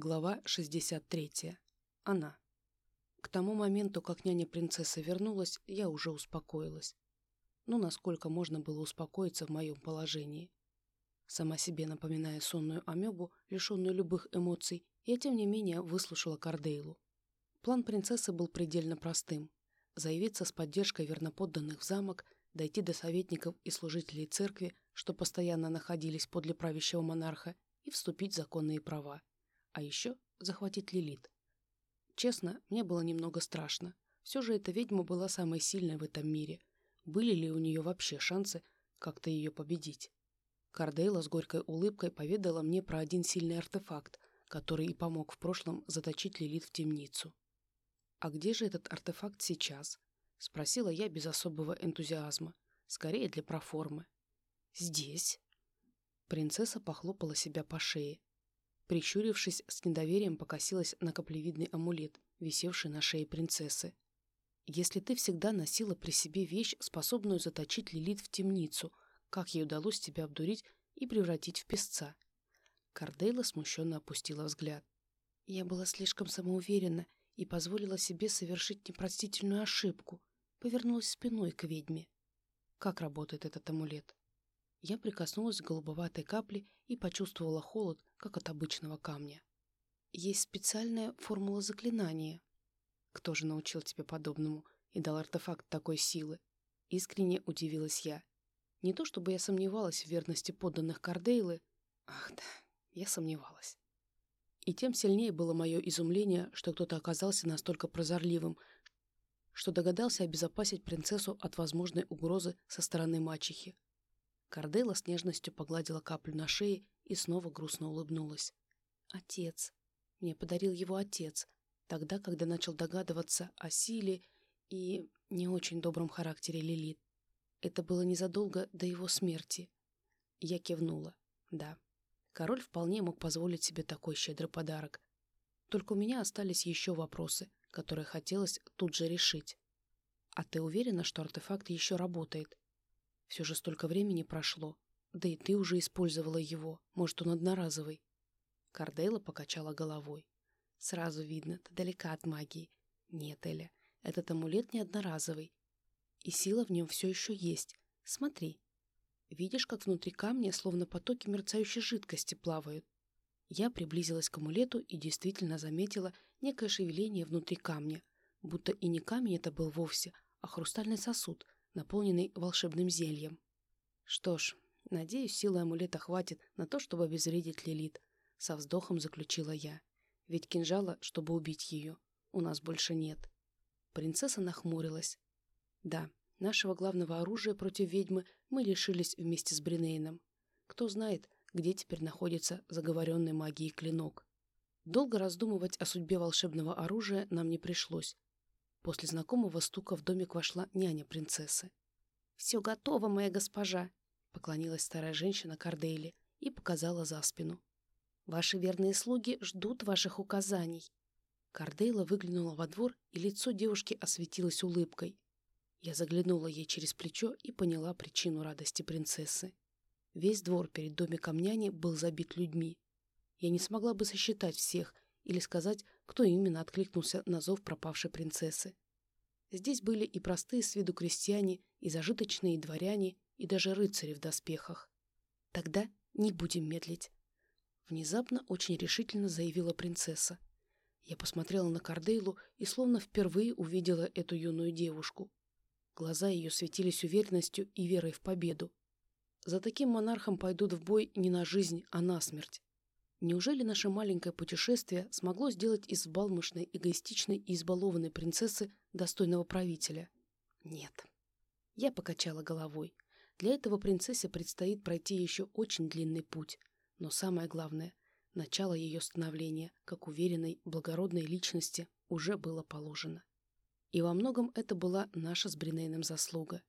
Глава 63. Она. К тому моменту, как няня-принцесса вернулась, я уже успокоилась. Ну, насколько можно было успокоиться в моем положении. Сама себе напоминая сонную амебу, лишенную любых эмоций, я, тем не менее, выслушала Кардейлу. План принцессы был предельно простым. Заявиться с поддержкой верноподданных в замок, дойти до советников и служителей церкви, что постоянно находились подле правящего монарха, и вступить в законные права. А еще захватить Лилит. Честно, мне было немного страшно. Все же эта ведьма была самой сильной в этом мире. Были ли у нее вообще шансы как-то ее победить? Кардейла с горькой улыбкой поведала мне про один сильный артефакт, который и помог в прошлом заточить Лилит в темницу. «А где же этот артефакт сейчас?» — спросила я без особого энтузиазма, скорее для проформы. «Здесь». Принцесса похлопала себя по шее. Прищурившись, с недоверием покосилась на каплевидный амулет, висевший на шее принцессы. «Если ты всегда носила при себе вещь, способную заточить Лилит в темницу, как ей удалось тебя обдурить и превратить в песца?» Кардейла смущенно опустила взгляд. «Я была слишком самоуверена и позволила себе совершить непростительную ошибку. Повернулась спиной к ведьме. Как работает этот амулет?» Я прикоснулась к голубоватой капле и почувствовала холод, как от обычного камня. Есть специальная формула заклинания. Кто же научил тебя подобному и дал артефакт такой силы? Искренне удивилась я. Не то чтобы я сомневалась в верности подданных Кардейлы. Ах да, я сомневалась. И тем сильнее было мое изумление, что кто-то оказался настолько прозорливым, что догадался обезопасить принцессу от возможной угрозы со стороны мачехи. Кардейла с нежностью погладила каплю на шее и снова грустно улыбнулась. «Отец. Мне подарил его отец, тогда, когда начал догадываться о силе и не очень добром характере Лилит. Это было незадолго до его смерти». Я кивнула. «Да, король вполне мог позволить себе такой щедрый подарок. Только у меня остались еще вопросы, которые хотелось тут же решить. А ты уверена, что артефакт еще работает?» Все же столько времени прошло. Да и ты уже использовала его. Может, он одноразовый. Кардейла покачала головой. Сразу видно, ты далека от магии. Нет, Эля, этот амулет не одноразовый. И сила в нем все еще есть. Смотри. Видишь, как внутри камня словно потоки мерцающей жидкости плавают? Я приблизилась к амулету и действительно заметила некое шевеление внутри камня, будто и не камень это был вовсе, а хрустальный сосуд — наполненный волшебным зельем. Что ж, надеюсь, силы амулета хватит на то, чтобы обезвредить Лилит, со вздохом заключила я. Ведь кинжала, чтобы убить ее, у нас больше нет. Принцесса нахмурилась. Да, нашего главного оружия против ведьмы мы лишились вместе с Бринейном. Кто знает, где теперь находится заговоренный магией клинок. Долго раздумывать о судьбе волшебного оружия нам не пришлось. После знакомого стука в домик вошла няня принцессы. «Все готово, моя госпожа!» — поклонилась старая женщина Кардейли и показала за спину. «Ваши верные слуги ждут ваших указаний». Кардейла выглянула во двор, и лицо девушки осветилось улыбкой. Я заглянула ей через плечо и поняла причину радости принцессы. Весь двор перед домиком няни был забит людьми. Я не смогла бы сосчитать всех — или сказать, кто именно откликнулся на зов пропавшей принцессы. Здесь были и простые с виду крестьяне, и зажиточные дворяне, и даже рыцари в доспехах. Тогда не будем медлить. Внезапно очень решительно заявила принцесса. Я посмотрела на Кардейлу и словно впервые увидела эту юную девушку. Глаза ее светились уверенностью и верой в победу. За таким монархом пойдут в бой не на жизнь, а на смерть. Неужели наше маленькое путешествие смогло сделать из балмошной, эгоистичной и избалованной принцессы достойного правителя? Нет. Я покачала головой. Для этого принцессе предстоит пройти еще очень длинный путь. Но самое главное, начало ее становления, как уверенной, благородной личности, уже было положено. И во многом это была наша с Бринейном заслуга.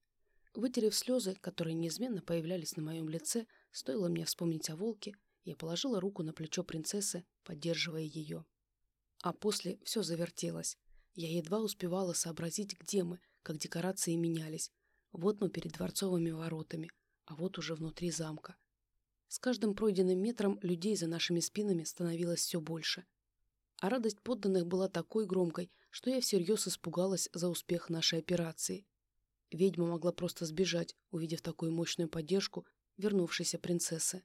Вытерев слезы, которые неизменно появлялись на моем лице, стоило мне вспомнить о волке — я положила руку на плечо принцессы, поддерживая ее. А после все завертелось. Я едва успевала сообразить, где мы, как декорации менялись. Вот мы перед дворцовыми воротами, а вот уже внутри замка. С каждым пройденным метром людей за нашими спинами становилось все больше. А радость подданных была такой громкой, что я всерьез испугалась за успех нашей операции. Ведьма могла просто сбежать, увидев такую мощную поддержку вернувшейся принцессы.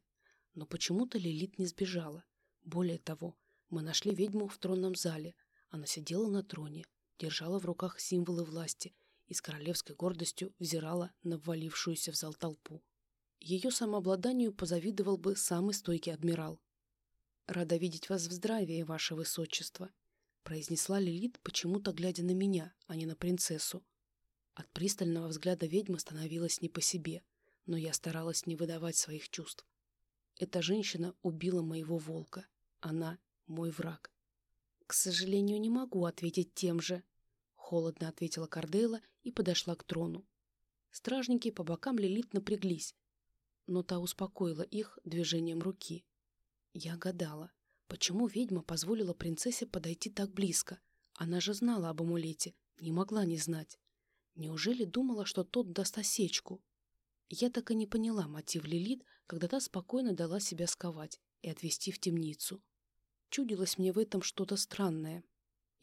Но почему-то Лилит не сбежала. Более того, мы нашли ведьму в тронном зале. Она сидела на троне, держала в руках символы власти и с королевской гордостью взирала на ввалившуюся в зал толпу. Ее самообладанию позавидовал бы самый стойкий адмирал. «Рада видеть вас в здравии, ваше высочество», — произнесла Лилит, почему-то глядя на меня, а не на принцессу. От пристального взгляда ведьмы становилось не по себе, но я старалась не выдавать своих чувств. Эта женщина убила моего волка. Она — мой враг. «К сожалению, не могу ответить тем же», — холодно ответила Кардейла и подошла к трону. Стражники по бокам Лилит напряглись, но та успокоила их движением руки. Я гадала, почему ведьма позволила принцессе подойти так близко? Она же знала об амулете, не могла не знать. Неужели думала, что тот даст осечку? Я так и не поняла мотив Лилит, когда та спокойно дала себя сковать и отвести в темницу. Чудилось мне в этом что-то странное.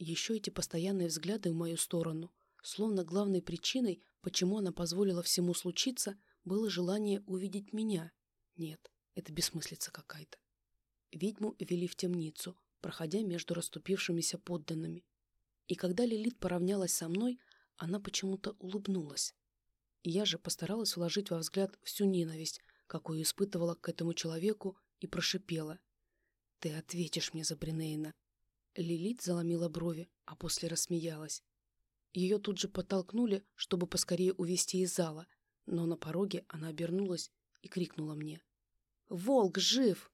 Еще эти постоянные взгляды в мою сторону, словно главной причиной, почему она позволила всему случиться, было желание увидеть меня. Нет, это бессмыслица какая-то. Ведьму вели в темницу, проходя между расступившимися подданными. И когда Лилит поравнялась со мной, она почему-то улыбнулась. Я же постаралась вложить во взгляд всю ненависть, какую испытывала к этому человеку, и прошипела. «Ты ответишь мне за Бринейна». Лилит заломила брови, а после рассмеялась. Ее тут же подтолкнули, чтобы поскорее увести из зала, но на пороге она обернулась и крикнула мне. «Волк жив!»